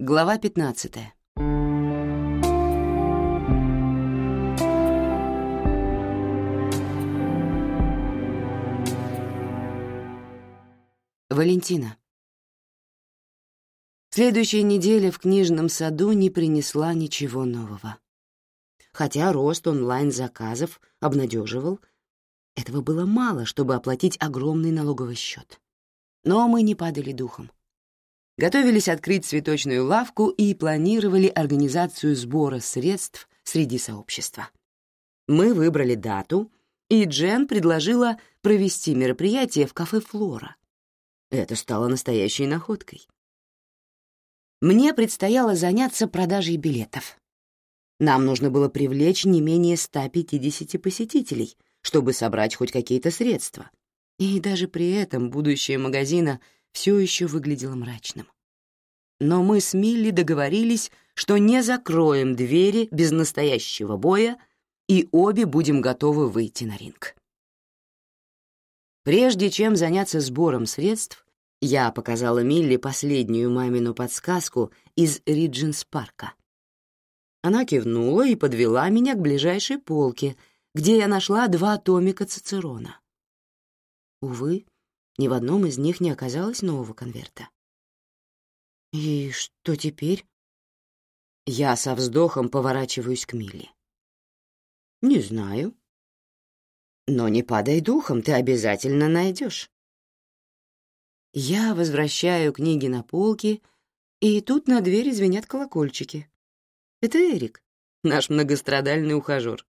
Глава 15. Валентина. Следующая неделя в книжном саду не принесла ничего нового. Хотя рост онлайн-заказов обнадеживал, этого было мало, чтобы оплатить огромный налоговый счет. Но мы не падали духом готовились открыть цветочную лавку и планировали организацию сбора средств среди сообщества. Мы выбрали дату, и Джен предложила провести мероприятие в кафе «Флора». Это стало настоящей находкой. Мне предстояло заняться продажей билетов. Нам нужно было привлечь не менее 150 посетителей, чтобы собрать хоть какие-то средства. И даже при этом будущее магазина — все еще выглядело мрачным. Но мы с Милли договорились, что не закроем двери без настоящего боя, и обе будем готовы выйти на ринг. Прежде чем заняться сбором средств, я показала Милли последнюю мамину подсказку из Риджинс-парка. Она кивнула и подвела меня к ближайшей полке, где я нашла два томика Цицерона. Увы, ни в одном из них не оказалось нового конверта. «И что теперь?» Я со вздохом поворачиваюсь к Милли. «Не знаю. Но не падай духом, ты обязательно найдешь». Я возвращаю книги на полки, и тут на двери звенят колокольчики. Это Эрик, наш многострадальный ухажер.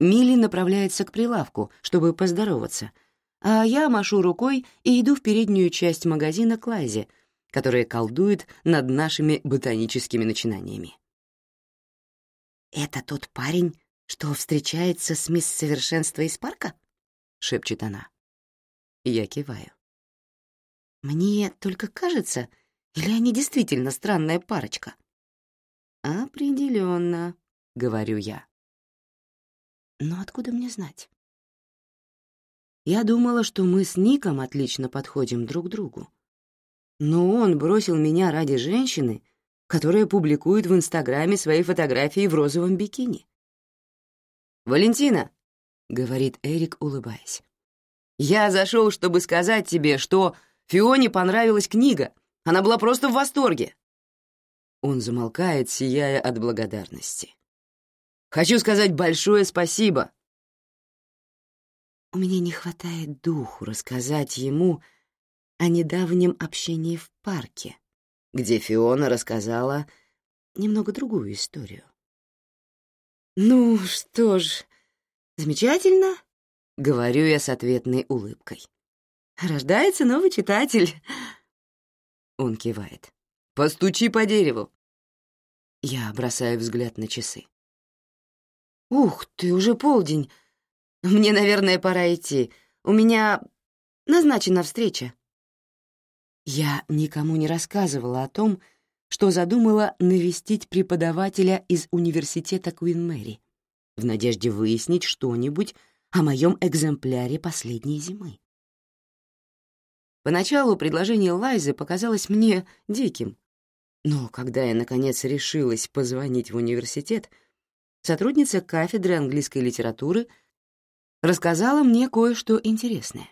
Милли направляется к прилавку, чтобы поздороваться — а я машу рукой и иду в переднюю часть магазина к Лайзе, которая колдует над нашими ботаническими начинаниями. «Это тот парень, что встречается с мисс Совершенство из парка?» — шепчет она. Я киваю. «Мне только кажется, или они действительно странная парочка?» «Определенно», — говорю я. «Но откуда мне знать?» Я думала, что мы с Ником отлично подходим друг другу. Но он бросил меня ради женщины, которая публикует в Инстаграме свои фотографии в розовом бикини. «Валентина», — говорит Эрик, улыбаясь, — «я зашел, чтобы сказать тебе, что Фионе понравилась книга. Она была просто в восторге». Он замолкает, сияя от благодарности. «Хочу сказать большое спасибо», у меня не хватает духу рассказать ему о недавнем общении в парке, где Фиона рассказала немного другую историю. «Ну что ж, замечательно», — говорю я с ответной улыбкой. «Рождается новый читатель». Он кивает. «Постучи по дереву». Я бросаю взгляд на часы. «Ух ты, уже полдень. Мне, наверное, пора идти. У меня назначена встреча. Я никому не рассказывала о том, что задумала навестить преподавателя из университета Куин Мэри в надежде выяснить что-нибудь о моем экземпляре последней зимы. Поначалу предложение Лайзы показалось мне диким, но когда я, наконец, решилась позвонить в университет, сотрудница кафедры английской литературы — рассказала мне кое-что интересное.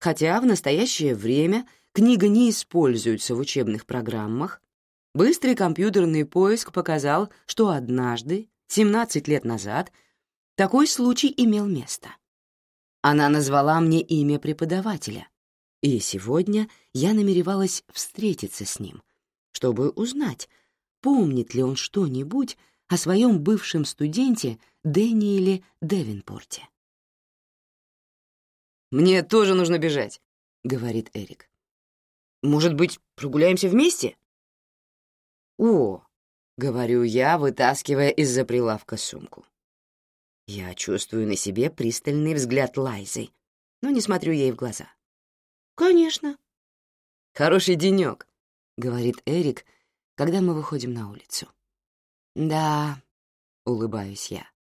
Хотя в настоящее время книга не используется в учебных программах, быстрый компьютерный поиск показал, что однажды, 17 лет назад, такой случай имел место. Она назвала мне имя преподавателя, и сегодня я намеревалась встретиться с ним, чтобы узнать, помнит ли он что-нибудь о своем бывшем студенте Дэниеле Девинпорте. «Мне тоже нужно бежать», — говорит Эрик. «Может быть, прогуляемся вместе?» «О», — говорю я, вытаскивая из-за прилавка сумку. Я чувствую на себе пристальный взгляд Лайзы, но не смотрю ей в глаза. «Конечно». «Хороший денёк», — говорит Эрик, когда мы выходим на улицу. «Да», — улыбаюсь я.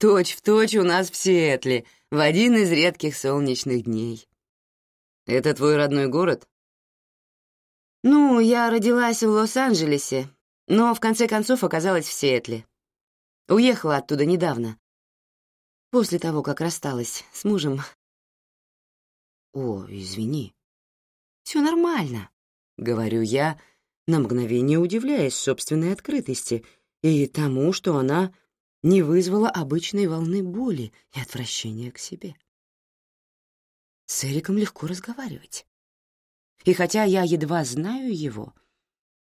«Точь в точь у нас в Сиэтле», в один из редких солнечных дней. Это твой родной город? Ну, я родилась в Лос-Анджелесе, но в конце концов оказалась в Сиэтле. Уехала оттуда недавно, после того, как рассталась с мужем. О, извини. Все нормально, говорю я, на мгновение удивляясь собственной открытости и тому, что она не вызвала обычной волны боли и отвращения к себе. С Эриком легко разговаривать. И хотя я едва знаю его,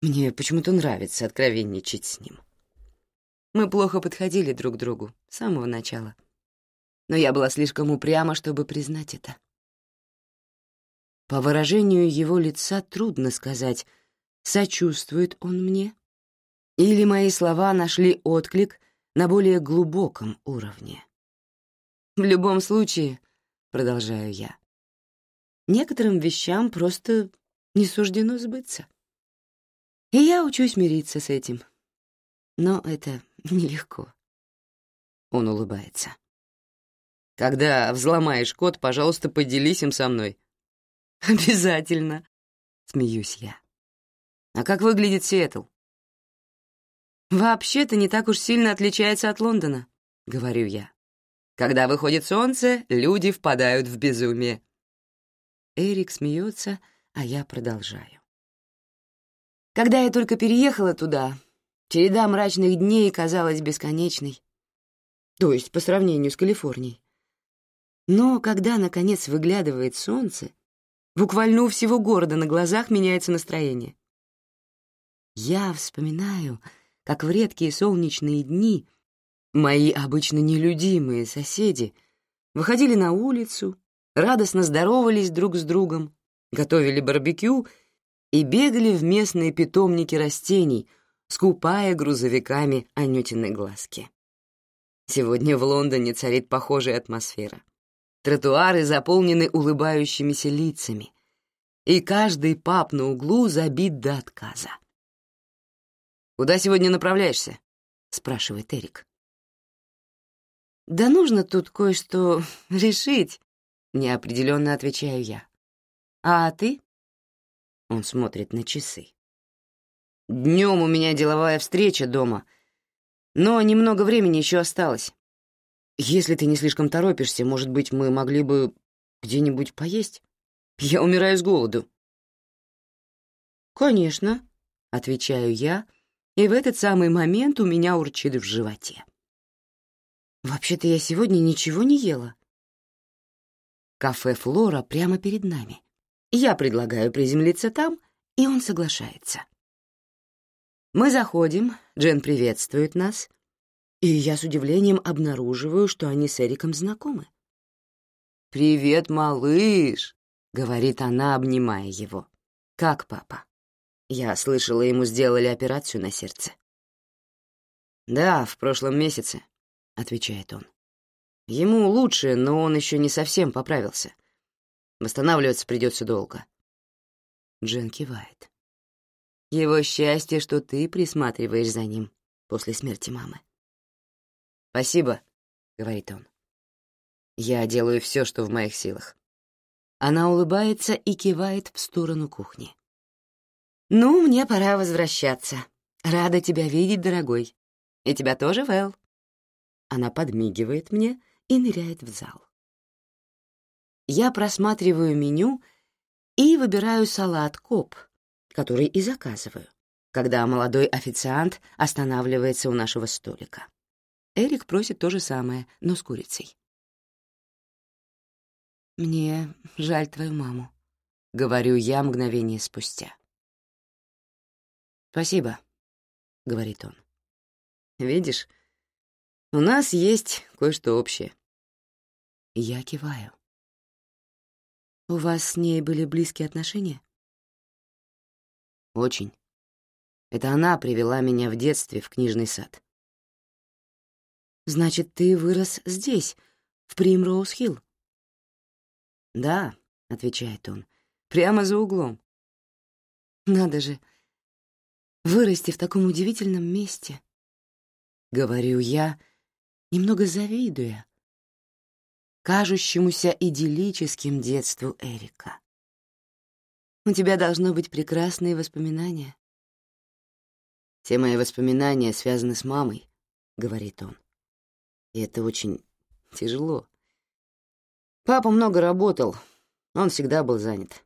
мне почему-то нравится откровенничать с ним. Мы плохо подходили друг к другу с самого начала. Но я была слишком упряма, чтобы признать это. По выражению его лица трудно сказать, сочувствует он мне, или мои слова нашли отклик на более глубоком уровне. В любом случае, продолжаю я, некоторым вещам просто не суждено сбыться. И я учусь мириться с этим. Но это нелегко. Он улыбается. Когда взломаешь код, пожалуйста, поделись им со мной. Обязательно, смеюсь я. А как выглядит Сиэтл? Вообще-то не так уж сильно отличается от Лондона, говорю я. Когда выходит солнце, люди впадают в безумие. Эрик смеется, а я продолжаю. Когда я только переехала туда, череда мрачных дней казалась бесконечной. То есть по сравнению с Калифорнией. Но когда, наконец, выглядывает солнце, буквально у всего города на глазах меняется настроение. Я вспоминаю, как в редкие солнечные дни мои обычно нелюдимые соседи выходили на улицу, радостно здоровались друг с другом, готовили барбекю и бегали в местные питомники растений, скупая грузовиками анютины глазки. Сегодня в Лондоне царит похожая атмосфера. Тротуары заполнены улыбающимися лицами, и каждый паб на углу забит до отказа. «Куда сегодня направляешься?» — спрашивает Эрик. «Да нужно тут кое-что решить», Неопределенно отвечаю я. А ты? Он смотрит на часы. Днем у меня деловая встреча дома, но немного времени еще осталось. Если ты не слишком торопишься, может быть, мы могли бы где-нибудь поесть? Я умираю с голоду. Конечно, отвечаю я, и в этот самый момент у меня урчит в животе. Вообще-то я сегодня ничего не ела. Кафе «Флора» прямо перед нами. Я предлагаю приземлиться там, и он соглашается. Мы заходим, Джен приветствует нас, и я с удивлением обнаруживаю, что они с Эриком знакомы. «Привет, малыш!» — говорит она, обнимая его. «Как папа?» Я слышала, ему сделали операцию на сердце. «Да, в прошлом месяце», — отвечает он. Ему лучше, но он еще не совсем поправился. Восстанавливаться придется долго. Джен кивает. Его счастье, что ты присматриваешь за ним после смерти мамы. «Спасибо», — говорит он. «Я делаю все, что в моих силах». Она улыбается и кивает в сторону кухни. «Ну, мне пора возвращаться. Рада тебя видеть, дорогой. И тебя тоже, Вэл». Она подмигивает мне — и ныряет в зал. Я просматриваю меню и выбираю салат коп, который и заказываю, когда молодой официант останавливается у нашего столика. Эрик просит то же самое, но с курицей. «Мне жаль твою маму», — говорю я мгновение спустя. «Спасибо», — говорит он. «Видишь, у нас есть кое-что общее. Я киваю. У вас с ней были близкие отношения? Очень. Это она привела меня в детстве в книжный сад. Значит, ты вырос здесь, в Примроуз-Хилл? Да, отвечает он, прямо за углом. Надо же, вырасти в таком удивительном месте. Говорю я, — немного завидуя кажущемуся идиллическим детству Эрика. У тебя должно быть прекрасные воспоминания. Все мои воспоминания связаны с мамой, — говорит он. И это очень тяжело. Папа много работал, он всегда был занят.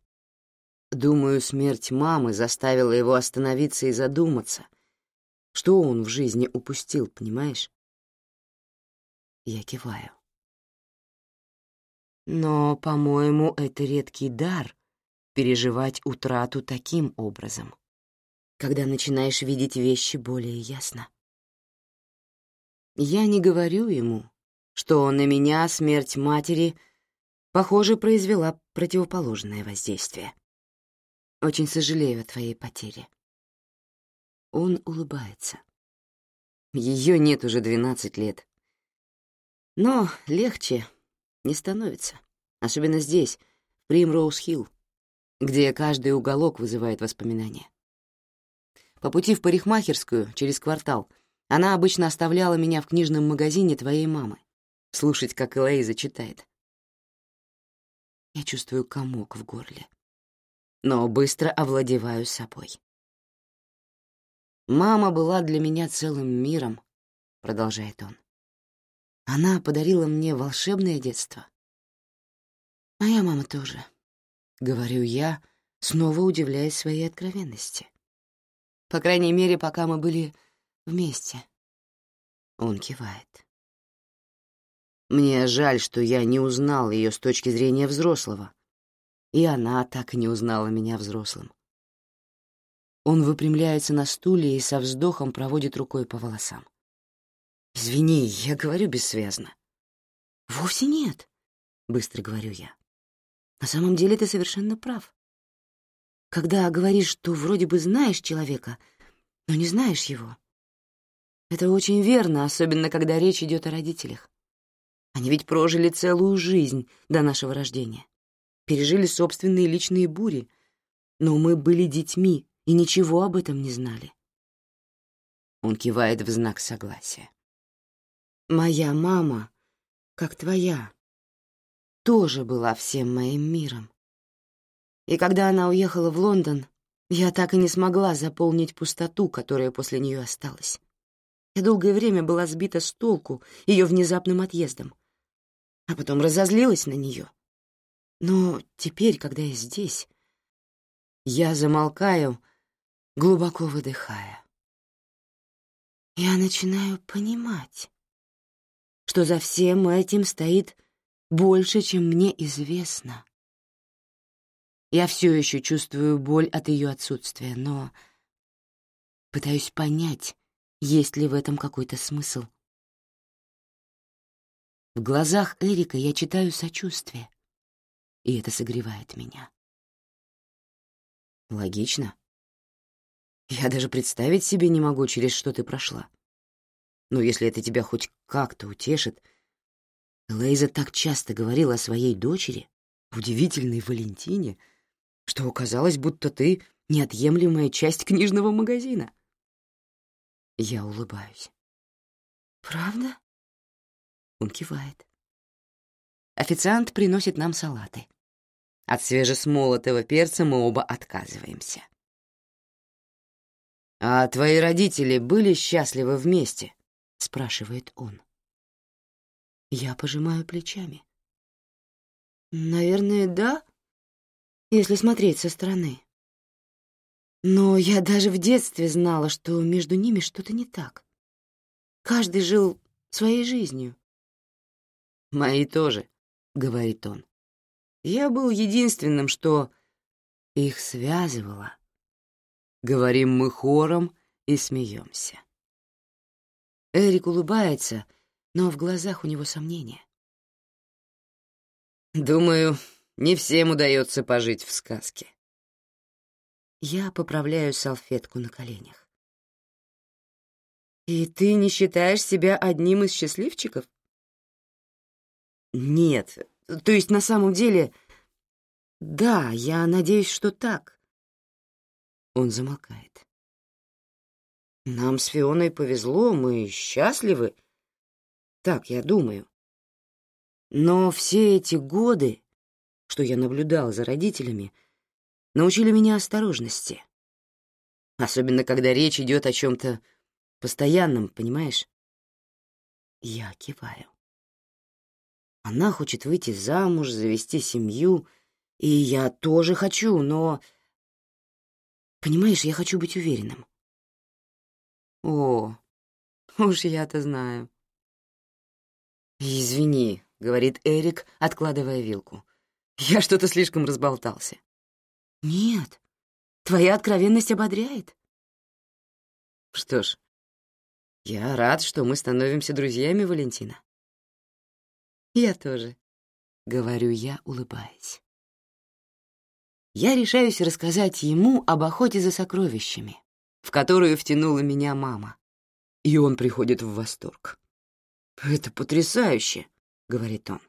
Думаю, смерть мамы заставила его остановиться и задуматься, что он в жизни упустил, понимаешь? Я киваю. Но, по-моему, это редкий дар — переживать утрату таким образом, когда начинаешь видеть вещи более ясно. Я не говорю ему, что на меня смерть матери, похоже, произвела противоположное воздействие. Очень сожалею о твоей потере. Он улыбается. Ее нет уже двенадцать лет. Но легче не становится, особенно здесь, в Примроуз-Хилл, где каждый уголок вызывает воспоминания. По пути в парикмахерскую, через квартал, она обычно оставляла меня в книжном магазине твоей мамы, слушать, как Элейза читает. Я чувствую комок в горле, но быстро овладеваю собой. «Мама была для меня целым миром», — продолжает он. Она подарила мне волшебное детство. Моя мама тоже, — говорю я, снова удивляясь своей откровенности. По крайней мере, пока мы были вместе. Он кивает. Мне жаль, что я не узнал ее с точки зрения взрослого, и она так и не узнала меня взрослым. Он выпрямляется на стуле и со вздохом проводит рукой по волосам. «Извини, я говорю бессвязно». «Вовсе нет», — быстро говорю я. «На самом деле ты совершенно прав. Когда говоришь, что вроде бы знаешь человека, но не знаешь его. Это очень верно, особенно когда речь идет о родителях. Они ведь прожили целую жизнь до нашего рождения, пережили собственные личные бури, но мы были детьми и ничего об этом не знали. Он кивает в знак согласия. Моя мама, как твоя, тоже была всем моим миром. И когда она уехала в Лондон, я так и не смогла заполнить пустоту, которая после нее осталась. Я долгое время была сбита с толку ее внезапным отъездом, а потом разозлилась на нее. Но теперь, когда я здесь, я замолкаю, глубоко выдыхая. Я начинаю понимать что за всем этим стоит больше, чем мне известно. Я все еще чувствую боль от ее отсутствия, но пытаюсь понять, есть ли в этом какой-то смысл. В глазах Эрика я читаю сочувствие, и это согревает меня. Логично. Я даже представить себе не могу, через что ты прошла. Но если это тебя хоть как-то утешит... Лейза так часто говорила о своей дочери, удивительной Валентине, что оказалось, будто ты — неотъемлемая часть книжного магазина. Я улыбаюсь. «Правда?» Он кивает. Официант приносит нам салаты. От свежесмолотого перца мы оба отказываемся. «А твои родители были счастливы вместе?» — спрашивает он. Я пожимаю плечами. Наверное, да, если смотреть со стороны. Но я даже в детстве знала, что между ними что-то не так. Каждый жил своей жизнью. «Мои тоже», — говорит он. «Я был единственным, что их связывало». Говорим мы хором и смеемся. Эрик улыбается, но в глазах у него сомнения. «Думаю, не всем удается пожить в сказке». Я поправляю салфетку на коленях. «И ты не считаешь себя одним из счастливчиков?» «Нет, то есть на самом деле...» «Да, я надеюсь, что так». Он замолкает. Нам с Фионой повезло, мы счастливы. Так я думаю. Но все эти годы, что я наблюдал за родителями, научили меня осторожности. Особенно, когда речь идет о чем-то постоянном, понимаешь? Я киваю. Она хочет выйти замуж, завести семью, и я тоже хочу, но... Понимаешь, я хочу быть уверенным. О, уж я-то знаю. «Извини», — говорит Эрик, откладывая вилку. «Я что-то слишком разболтался». «Нет, твоя откровенность ободряет». «Что ж, я рад, что мы становимся друзьями, Валентина». «Я тоже», — говорю я, улыбаясь. Я решаюсь рассказать ему об охоте за сокровищами, в которую втянула меня мама, и он приходит в восторг. «Это потрясающе», — говорит он.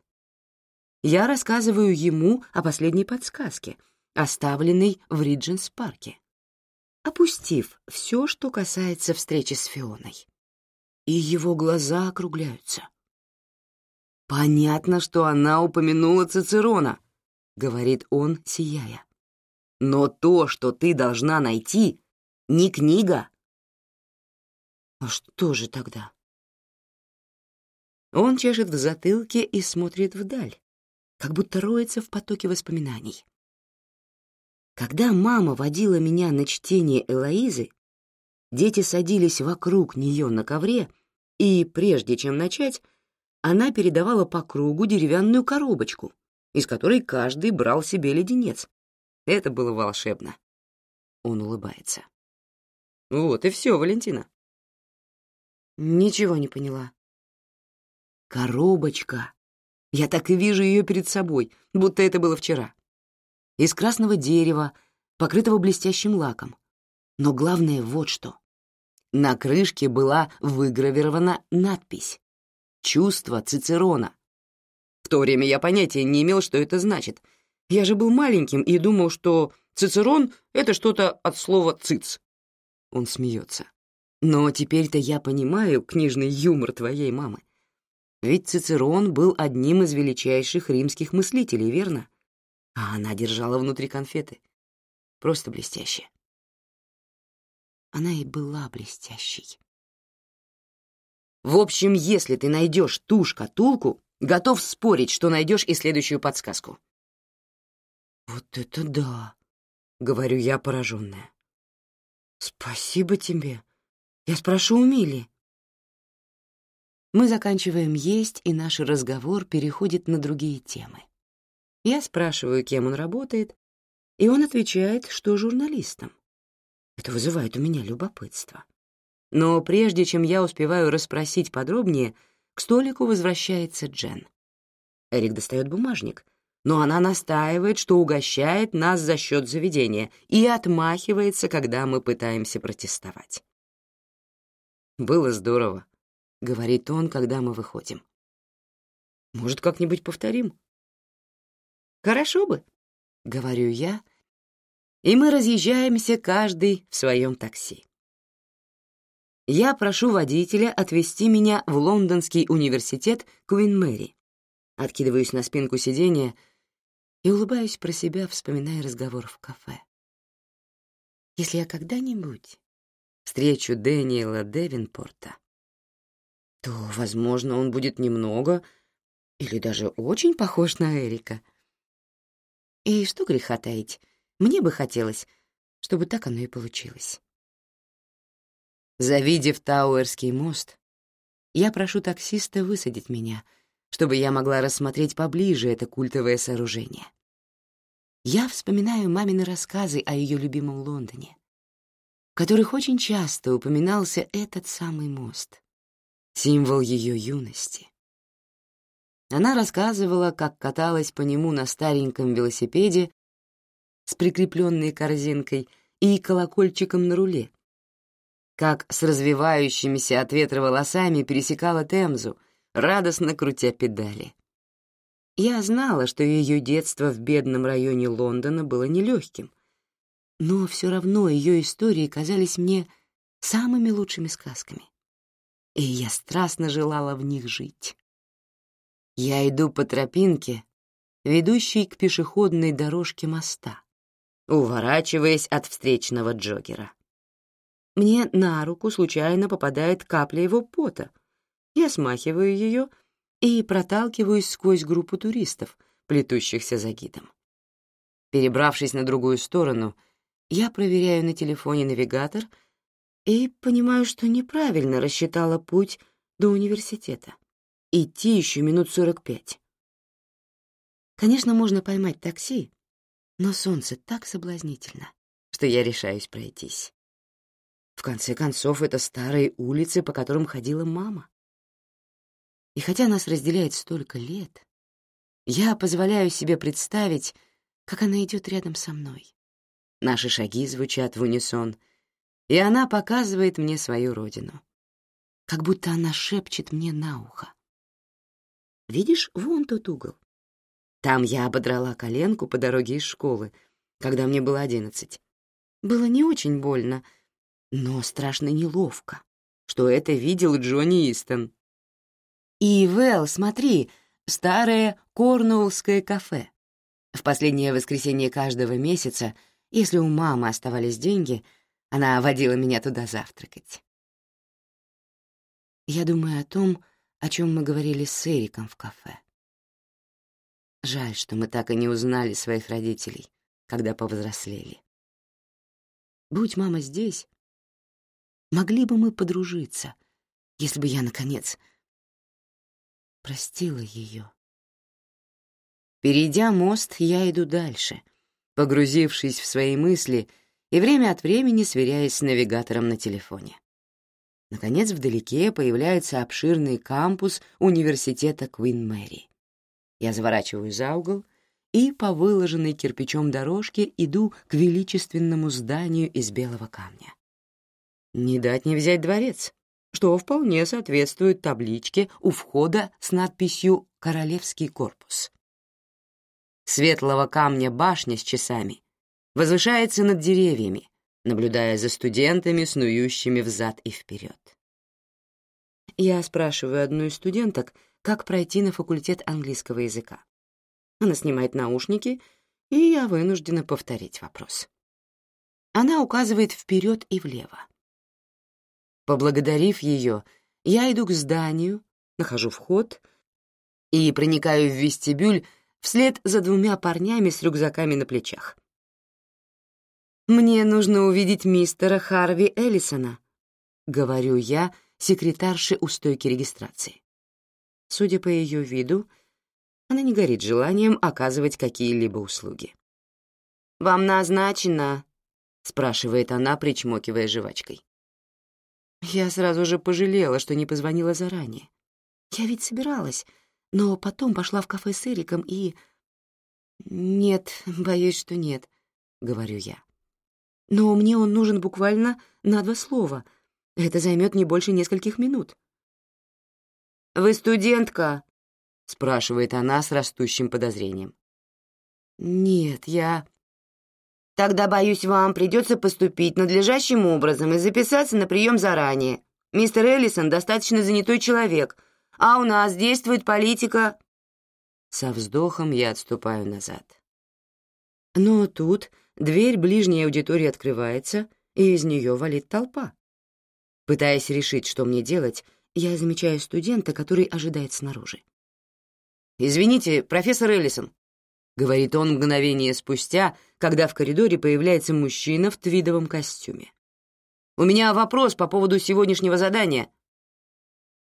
Я рассказываю ему о последней подсказке, оставленной в Ридженс-парке, опустив все, что касается встречи с Фионой. И его глаза округляются. «Понятно, что она упомянула Цицерона», — говорит он, сияя. «Но то, что ты должна найти, не книга». «А что же тогда?» Он чешет в затылке и смотрит вдаль, как будто роется в потоке воспоминаний. Когда мама водила меня на чтение Элоизы, дети садились вокруг нее на ковре, и, прежде чем начать, она передавала по кругу деревянную коробочку, из которой каждый брал себе леденец. Это было волшебно. Он улыбается. Вот и все, Валентина. Ничего не поняла. Коробочка. Я так и вижу ее перед собой, будто это было вчера. Из красного дерева, покрытого блестящим лаком. Но главное вот что. На крышке была выгравирована надпись «Чувство Цицерона». В то время я понятия не имел, что это значит. Я же был маленьким и думал, что Цицерон — это что-то от слова «циц». Он смеется. Но теперь-то я понимаю книжный юмор твоей мамы. Ведь Цицерон был одним из величайших римских мыслителей, верно? А она держала внутри конфеты. Просто блестяще. Она и была блестящей. В общем, если ты найдешь ту шкатулку, готов спорить, что найдешь и следующую подсказку. Вот это да, говорю я, пораженная. Спасибо тебе. Я спрошу у Мили. Мы заканчиваем есть, и наш разговор переходит на другие темы. Я спрашиваю, кем он работает, и он отвечает, что журналистом. Это вызывает у меня любопытство. Но прежде чем я успеваю расспросить подробнее, к столику возвращается Джен. Эрик достает бумажник, но она настаивает, что угощает нас за счет заведения и отмахивается, когда мы пытаемся протестовать. Было здорово, — говорит он, когда мы выходим. «Может, как-нибудь повторим?» «Хорошо бы», — говорю я, и мы разъезжаемся каждый в своем такси. Я прошу водителя отвезти меня в Лондонский университет Куин Мэри. Откидываюсь на спинку сиденья и улыбаюсь про себя, вспоминая разговор в кафе. Если я когда-нибудь встречу Дэниела Девинпорта, то, возможно, он будет немного или даже очень похож на Эрика. И что греха таить, мне бы хотелось, чтобы так оно и получилось. Завидев Тауэрский мост, я прошу таксиста высадить меня, чтобы я могла рассмотреть поближе это культовое сооружение. Я вспоминаю мамины рассказы о ее любимом Лондоне, в которых очень часто упоминался этот самый мост символ ее юности. Она рассказывала, как каталась по нему на стареньком велосипеде с прикрепленной корзинкой и колокольчиком на руле, как с развивающимися от ветра волосами пересекала Темзу, радостно крутя педали. Я знала, что ее детство в бедном районе Лондона было нелегким, но все равно ее истории казались мне самыми лучшими сказками и я страстно желала в них жить. Я иду по тропинке, ведущей к пешеходной дорожке моста, уворачиваясь от встречного джогера. Мне на руку случайно попадает капля его пота. Я смахиваю ее и проталкиваюсь сквозь группу туристов, плетущихся за гидом. Перебравшись на другую сторону, я проверяю на телефоне навигатор и понимаю, что неправильно рассчитала путь до университета. Идти еще минут сорок пять. Конечно, можно поймать такси, но солнце так соблазнительно, что я решаюсь пройтись. В конце концов, это старые улицы, по которым ходила мама. И хотя нас разделяет столько лет, я позволяю себе представить, как она идет рядом со мной. Наши шаги звучат в унисон, и она показывает мне свою родину. Как будто она шепчет мне на ухо. Видишь, вон тот угол. Там я ободрала коленку по дороге из школы, когда мне было одиннадцать. Было не очень больно, но страшно неловко, что это видел Джонни Истон. И, Вэл, смотри, старое Корнуоллское кафе. В последнее воскресенье каждого месяца, если у мамы оставались деньги, она водила меня туда завтракать. Я думаю о том, о чем мы говорили с Эриком в кафе. Жаль, что мы так и не узнали своих родителей, когда повзрослели. Будь мама здесь, могли бы мы подружиться, если бы я, наконец, простила ее. Перейдя мост, я иду дальше, погрузившись в свои мысли и время от времени сверяясь с навигатором на телефоне. Наконец, вдалеке появляется обширный кампус университета Квин Мэри. Я заворачиваю за угол и по выложенной кирпичом дорожке иду к величественному зданию из белого камня. Не дать не взять дворец, что вполне соответствует табличке у входа с надписью «Королевский корпус» светлого камня башня с часами возвышается над деревьями, наблюдая за студентами, снующими взад и вперед. Я спрашиваю одну из студенток, как пройти на факультет английского языка. Она снимает наушники, и я вынуждена повторить вопрос. Она указывает вперед и влево. Поблагодарив ее, я иду к зданию, нахожу вход и проникаю в вестибюль вслед за двумя парнями с рюкзаками на плечах. «Мне нужно увидеть мистера Харви Эллисона», — говорю я секретарше у стойки регистрации. Судя по ее виду, она не горит желанием оказывать какие-либо услуги. «Вам назначено?» — спрашивает она, причмокивая жвачкой. Я сразу же пожалела, что не позвонила заранее. Я ведь собиралась, но потом пошла в кафе с Эриком и... «Нет, боюсь, что нет», — говорю я. «Но мне он нужен буквально на два слова. Это займет не больше нескольких минут». «Вы студентка?» — спрашивает она с растущим подозрением. «Нет, я...» «Тогда, боюсь, вам придется поступить надлежащим образом и записаться на прием заранее. Мистер Эллисон достаточно занятой человек — а у нас действует политика...» Со вздохом я отступаю назад. Но тут дверь ближней аудитории открывается, и из нее валит толпа. Пытаясь решить, что мне делать, я замечаю студента, который ожидает снаружи. «Извините, профессор Эллисон», — говорит он мгновение спустя, когда в коридоре появляется мужчина в твидовом костюме. «У меня вопрос по поводу сегодняшнего задания.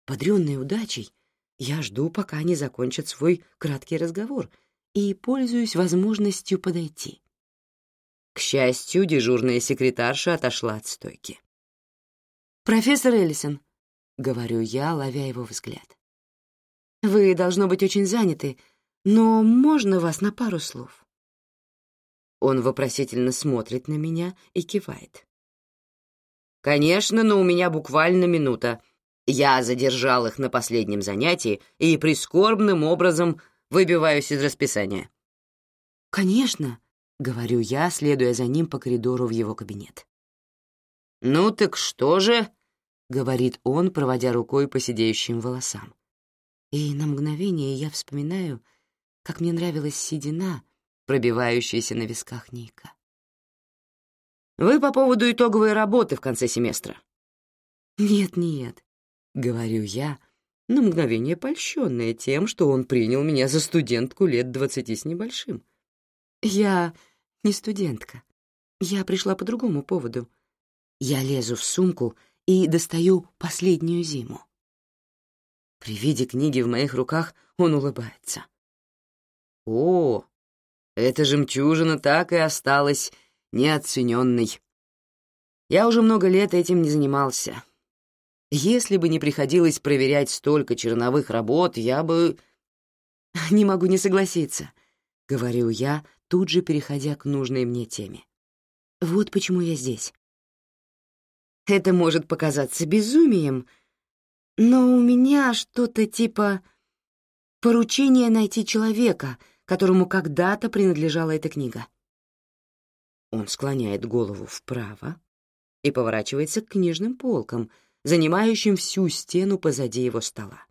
Бодрённой удачей, я жду, пока они закончат свой краткий разговор, и пользуюсь возможностью подойти. К счастью, дежурная секретарша отошла от стойки. «Профессор Эллисон», — говорю я, ловя его взгляд. «Вы, должно быть, очень заняты, но можно вас на пару слов?» Он вопросительно смотрит на меня и кивает. «Конечно, но у меня буквально минута. Я задержал их на последнем занятии и прискорбным образом выбиваюсь из расписания. «Конечно», — говорю я, следуя за ним по коридору в его кабинет. «Ну так что же?» — говорит он, проводя рукой по сидеющим волосам. И на мгновение я вспоминаю, как мне нравилась седина, пробивающаяся на висках Ника. Вы по поводу итоговой работы в конце семестра. Нет-нет, говорю я, на мгновение польщенная тем, что он принял меня за студентку лет двадцати с небольшим. Я не студентка. Я пришла по другому поводу. Я лезу в сумку и достаю последнюю зиму. При виде книги в моих руках он улыбается. «О, эта жемчужина так и осталась неоцененной. Я уже много лет этим не занимался. Если бы не приходилось проверять столько черновых работ, я бы... Не могу не согласиться, — говорю я, тут же переходя к нужной мне теме. Вот почему я здесь. Это может показаться безумием, но у меня что-то типа поручения найти человека, которому когда-то принадлежала эта книга. Он склоняет голову вправо и поворачивается к книжным полкам, занимающим всю стену позади его стола.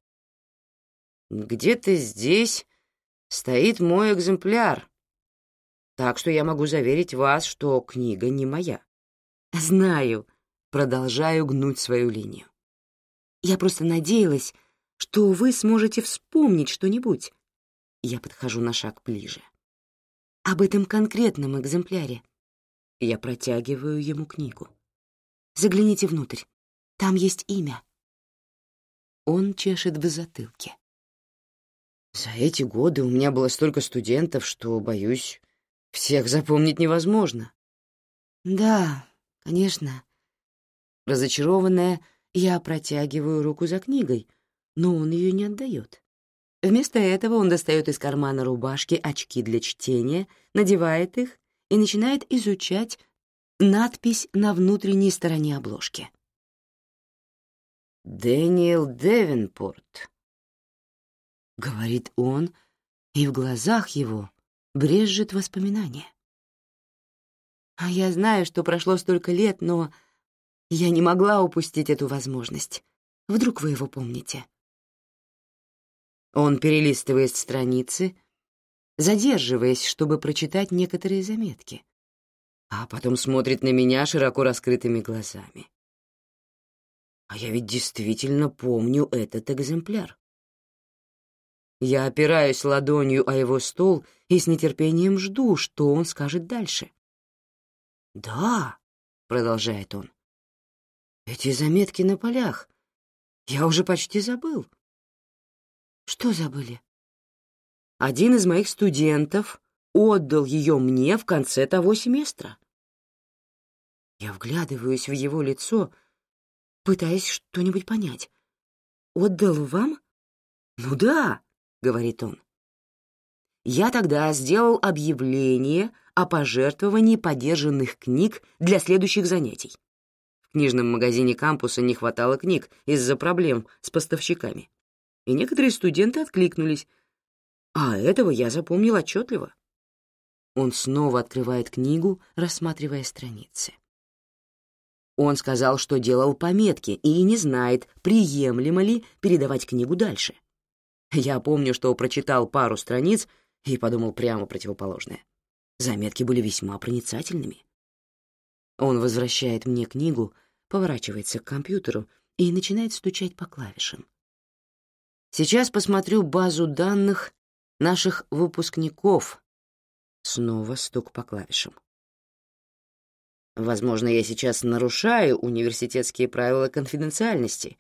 «Где-то здесь стоит мой экземпляр, так что я могу заверить вас, что книга не моя». «Знаю», — продолжаю гнуть свою линию. «Я просто надеялась, что вы сможете вспомнить что-нибудь, я подхожу на шаг ближе. Об этом конкретном экземпляре. Я протягиваю ему книгу. Загляните внутрь. Там есть имя. Он чешет в затылке. За эти годы у меня было столько студентов, что, боюсь, всех запомнить невозможно. Да, конечно. Разочарованная, я протягиваю руку за книгой, но он ее не отдает. Вместо этого он достает из кармана рубашки очки для чтения, надевает их и начинает изучать надпись на внутренней стороне обложки. «Дэниел Девенпорт», — говорит он, и в глазах его брежет воспоминание. А я знаю, что прошло столько лет, но я не могла упустить эту возможность. Вдруг вы его помните? Он перелистывает страницы, задерживаясь, чтобы прочитать некоторые заметки, а потом смотрит на меня широко раскрытыми глазами. А я ведь действительно помню этот экземпляр. Я опираюсь ладонью о его стол и с нетерпением жду, что он скажет дальше. «Да», — продолжает он, — «эти заметки на полях. Я уже почти забыл. Что забыли? Один из моих студентов отдал ее мне в конце того семестра. Я вглядываюсь в его лицо, пытаясь что-нибудь понять. «Отдал вам?» «Ну да», — говорит он. «Я тогда сделал объявление о пожертвовании подержанных книг для следующих занятий. В книжном магазине кампуса не хватало книг из-за проблем с поставщиками и некоторые студенты откликнулись. А этого я запомнил отчетливо. Он снова открывает книгу, рассматривая страницы. Он сказал, что делал пометки и не знает, приемлемо ли передавать книгу дальше. Я помню, что прочитал пару страниц и подумал прямо противоположное. Заметки были весьма проницательными. Он возвращает мне книгу, поворачивается к компьютеру и начинает стучать по клавишам. Сейчас посмотрю базу данных наших выпускников. Снова стук по клавишам. Возможно, я сейчас нарушаю университетские правила конфиденциальности,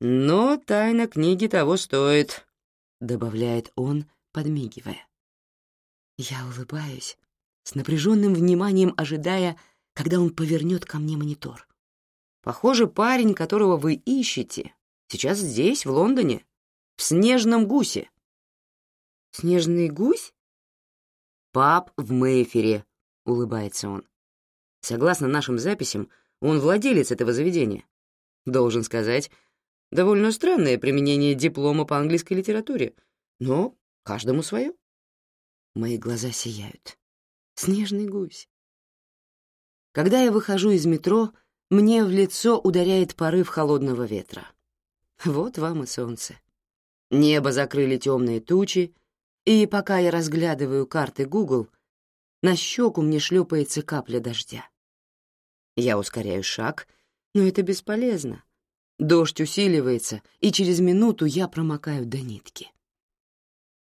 но тайна книги того стоит, добавляет он, подмигивая. Я улыбаюсь, с напряженным вниманием ожидая, когда он повернет ко мне монитор. Похоже, парень, которого вы ищете, Сейчас здесь, в Лондоне, в Снежном гусе. Снежный гусь? Пап в Мэйфере, улыбается он. Согласно нашим записям, он владелец этого заведения. Должен сказать, довольно странное применение диплома по английской литературе, но каждому свое. Мои глаза сияют. Снежный гусь. Когда я выхожу из метро, мне в лицо ударяет порыв холодного ветра. Вот вам и солнце. Небо закрыли темные тучи, и пока я разглядываю карты Google, на щеку мне шлепается капля дождя. Я ускоряю шаг, но это бесполезно. Дождь усиливается, и через минуту я промокаю до нитки.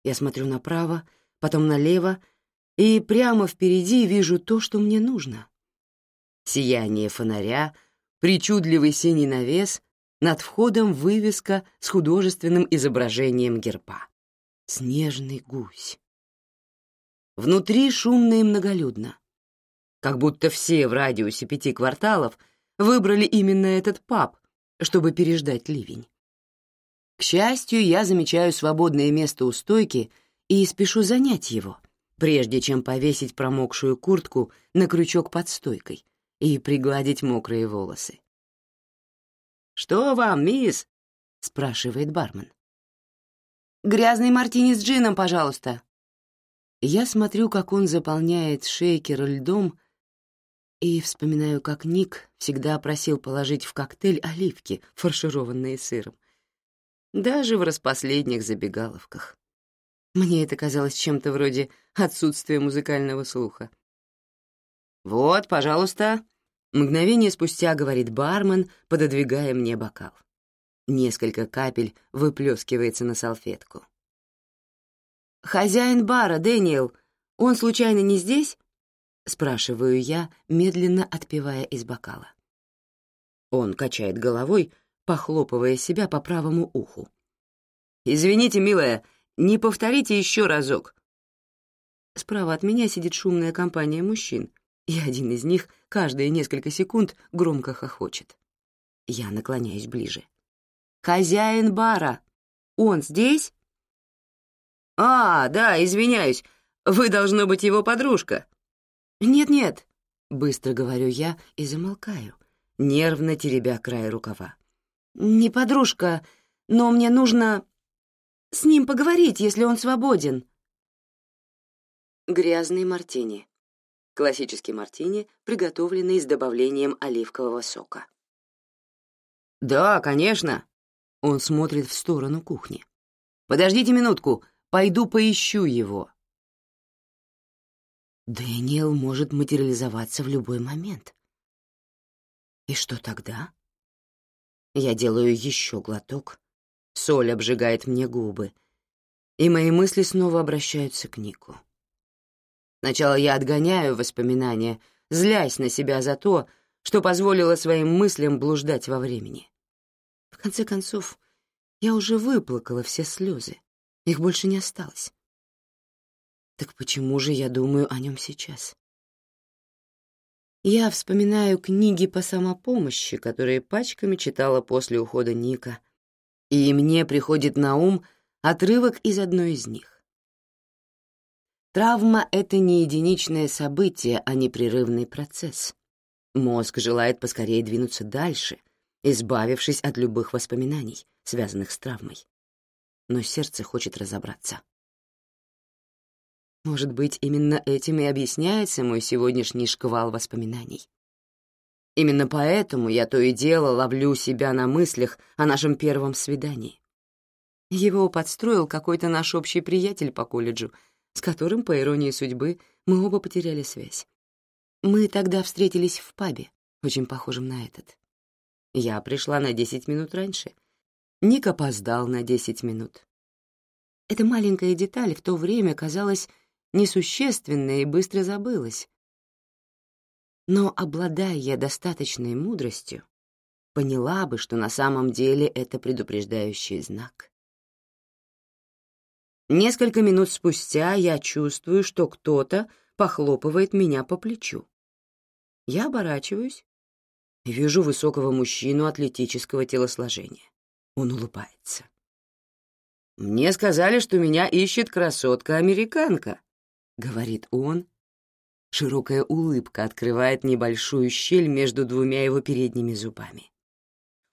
Я смотрю направо, потом налево, и прямо впереди вижу то, что мне нужно. Сияние фонаря, причудливый синий навес, над входом вывеска с художественным изображением герба. Снежный гусь. Внутри шумно и многолюдно. Как будто все в радиусе пяти кварталов выбрали именно этот паб, чтобы переждать ливень. К счастью, я замечаю свободное место у стойки и спешу занять его, прежде чем повесить промокшую куртку на крючок под стойкой и пригладить мокрые волосы. «Что вам, мисс?» — спрашивает бармен. «Грязный мартини с джином, пожалуйста». Я смотрю, как он заполняет шейкер льдом, и вспоминаю, как Ник всегда просил положить в коктейль оливки, фаршированные сыром. Даже в распоследних забегаловках. Мне это казалось чем-то вроде отсутствия музыкального слуха. «Вот, пожалуйста», — мгновение спустя говорит бармен, пододвигая мне бокал. Несколько капель выплескивается на салфетку. «Хозяин бара, Дэниел, он случайно не здесь?» — спрашиваю я, медленно отпивая из бокала. Он качает головой, похлопывая себя по правому уху. «Извините, милая, не повторите еще разок». Справа от меня сидит шумная компания мужчин, и один из них каждые несколько секунд громко хохочет. Я наклоняюсь ближе. «Хозяин бара! Он здесь?» «А, да, извиняюсь, вы, должно быть, его подружка». «Нет-нет», — быстро говорю я и замолкаю, нервно теребя край рукава. «Не подружка, но мне нужно с ним поговорить, если он свободен». Грязный мартини. Классический мартини, приготовленный с добавлением оливкового сока. «Да, конечно». Он смотрит в сторону кухни. «Подождите минутку, пойду поищу его». Дэниел может материализоваться в любой момент. И что тогда? Я делаю еще глоток, соль обжигает мне губы, и мои мысли снова обращаются к Нику. Сначала я отгоняю воспоминания, злясь на себя за то, что позволила своим мыслям блуждать во времени. В конце концов, я уже выплакала все слезы, их больше не осталось. Так почему же я думаю о нем сейчас? Я вспоминаю книги по самопомощи, которые пачками читала после ухода Ника, и мне приходит на ум отрывок из одной из них. Травма — это не единичное событие, а непрерывный процесс. Мозг желает поскорее двинуться дальше, избавившись от любых воспоминаний, связанных с травмой. Но сердце хочет разобраться. Может быть, именно этим и объясняется мой сегодняшний шквал воспоминаний. Именно поэтому я то и дело ловлю себя на мыслях о нашем первом свидании. Его подстроил какой-то наш общий приятель по колледжу — с которым, по иронии судьбы, мы оба потеряли связь. Мы тогда встретились в пабе, очень похожем на этот. Я пришла на десять минут раньше. Ник опоздал на десять минут. Эта маленькая деталь в то время казалась несущественной и быстро забылась. Но, обладая я достаточной мудростью, поняла бы, что на самом деле это предупреждающий знак. Несколько минут спустя я чувствую, что кто-то похлопывает меня по плечу. Я оборачиваюсь и вижу высокого мужчину атлетического телосложения. Он улыбается. «Мне сказали, что меня ищет красотка-американка», — говорит он. Широкая улыбка открывает небольшую щель между двумя его передними зубами.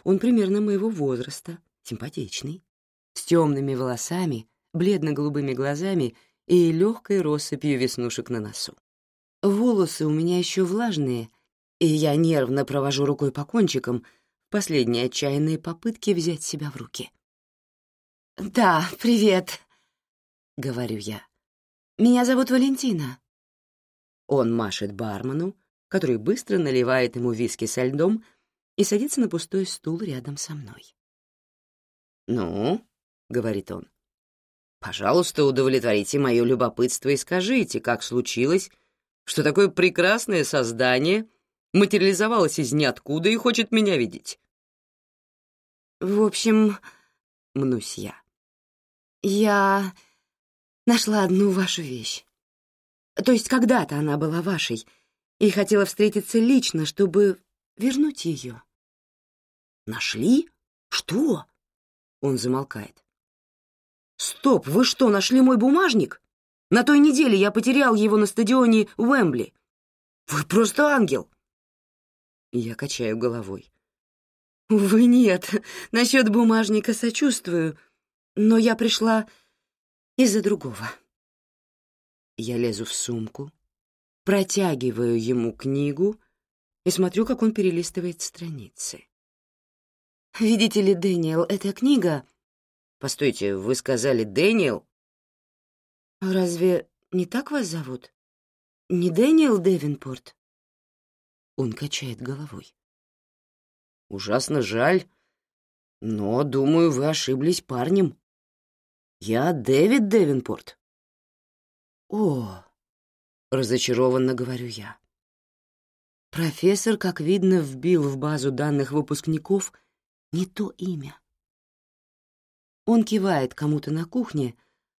Он примерно моего возраста, симпатичный, с темными волосами бледно-голубыми глазами и легкой россыпью веснушек на носу. Волосы у меня еще влажные, и я нервно провожу рукой по кончикам в последние отчаянные попытки взять себя в руки. «Да, привет», — говорю я. «Меня зовут Валентина». Он машет бармену, который быстро наливает ему виски со льдом и садится на пустой стул рядом со мной. «Ну», — говорит он, — «пожалуйста, удовлетворите мое любопытство и скажите, как случилось, что такое прекрасное создание материализовалось из ниоткуда и хочет меня видеть». «В общем, — мнусь я, — я нашла одну вашу вещь. То есть когда-то она была вашей, и хотела встретиться лично, чтобы вернуть ее». «Нашли? Что?» Он замолкает. «Стоп, вы что, нашли мой бумажник? На той неделе я потерял его на стадионе Уэмбли. Вы просто ангел!» Я качаю головой. «Увы, нет. Насчет бумажника сочувствую, но я пришла из-за другого». Я лезу в сумку, протягиваю ему книгу и смотрю, как он перелистывает страницы. «Видите ли, Дэниел, эта книга...» «Постойте, вы сказали Дэниел?» «Разве не так вас зовут? Не Дэниел Девинпорт?» Он качает головой. «Ужасно жаль, но, думаю, вы ошиблись парнем. Я Дэвид Девинпорт». «О!» — разочарованно говорю я. Профессор, как видно, вбил в базу данных выпускников — не то имя. Он кивает кому-то на кухне,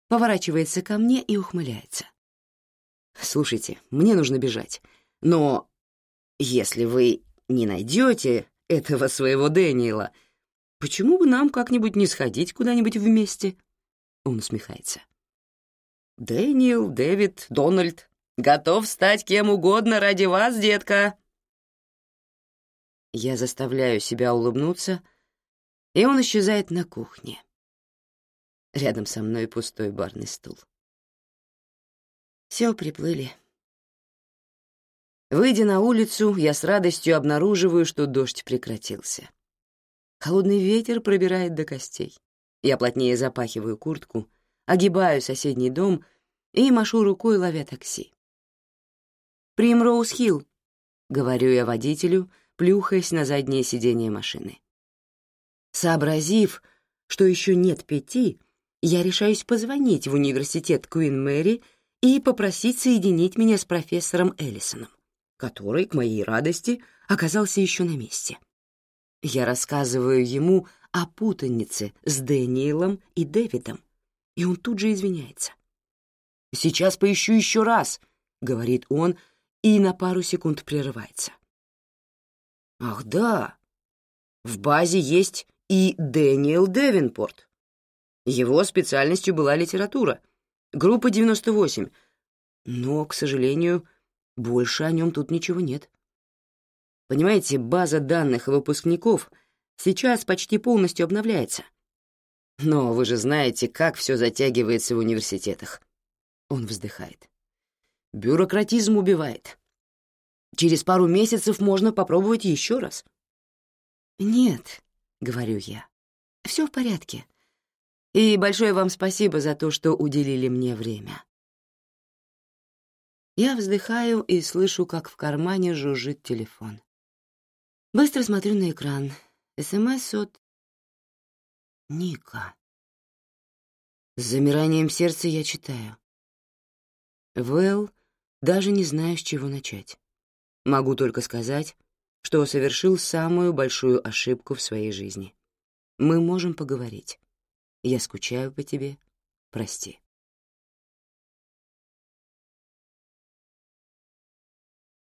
поворачивается ко мне и ухмыляется. «Слушайте, мне нужно бежать, но если вы не найдете этого своего Дэниела, почему бы нам как-нибудь не сходить куда-нибудь вместе?» Он усмехается. «Дэниел, Дэвид, Дональд, готов стать кем угодно ради вас, детка!» Я заставляю себя улыбнуться — и он исчезает на кухне. Рядом со мной пустой барный стул. Все, приплыли. Выйдя на улицу, я с радостью обнаруживаю, что дождь прекратился. Холодный ветер пробирает до костей. Я плотнее запахиваю куртку, огибаю соседний дом и машу рукой, ловя такси. «Примроуз-Хилл», — говорю я водителю, плюхаясь на заднее сиденье машины. Сообразив, что еще нет пяти, я решаюсь позвонить в университет Куин Мэри и попросить соединить меня с профессором Эллисоном, который, к моей радости, оказался еще на месте. Я рассказываю ему о путанице с Дэниелом и Дэвидом, и он тут же извиняется. «Сейчас поищу еще раз», — говорит он, и на пару секунд прерывается. «Ах да, в базе есть и Дэниел Девинпорт. Его специальностью была литература, группа 98, но, к сожалению, больше о нем тут ничего нет. Понимаете, база данных выпускников сейчас почти полностью обновляется. Но вы же знаете, как все затягивается в университетах. Он вздыхает. Бюрократизм убивает. Через пару месяцев можно попробовать еще раз. Нет, — говорю я. «Все в порядке. И большое вам спасибо за то, что уделили мне время». Я вздыхаю и слышу, как в кармане жужжит телефон. Быстро смотрю на экран. СМС от... Ника. С замиранием сердца я читаю. Вэл, даже не знаю, с чего начать. Могу только сказать, что совершил самую большую ошибку в своей жизни. Мы можем поговорить. Я скучаю по тебе. Прости.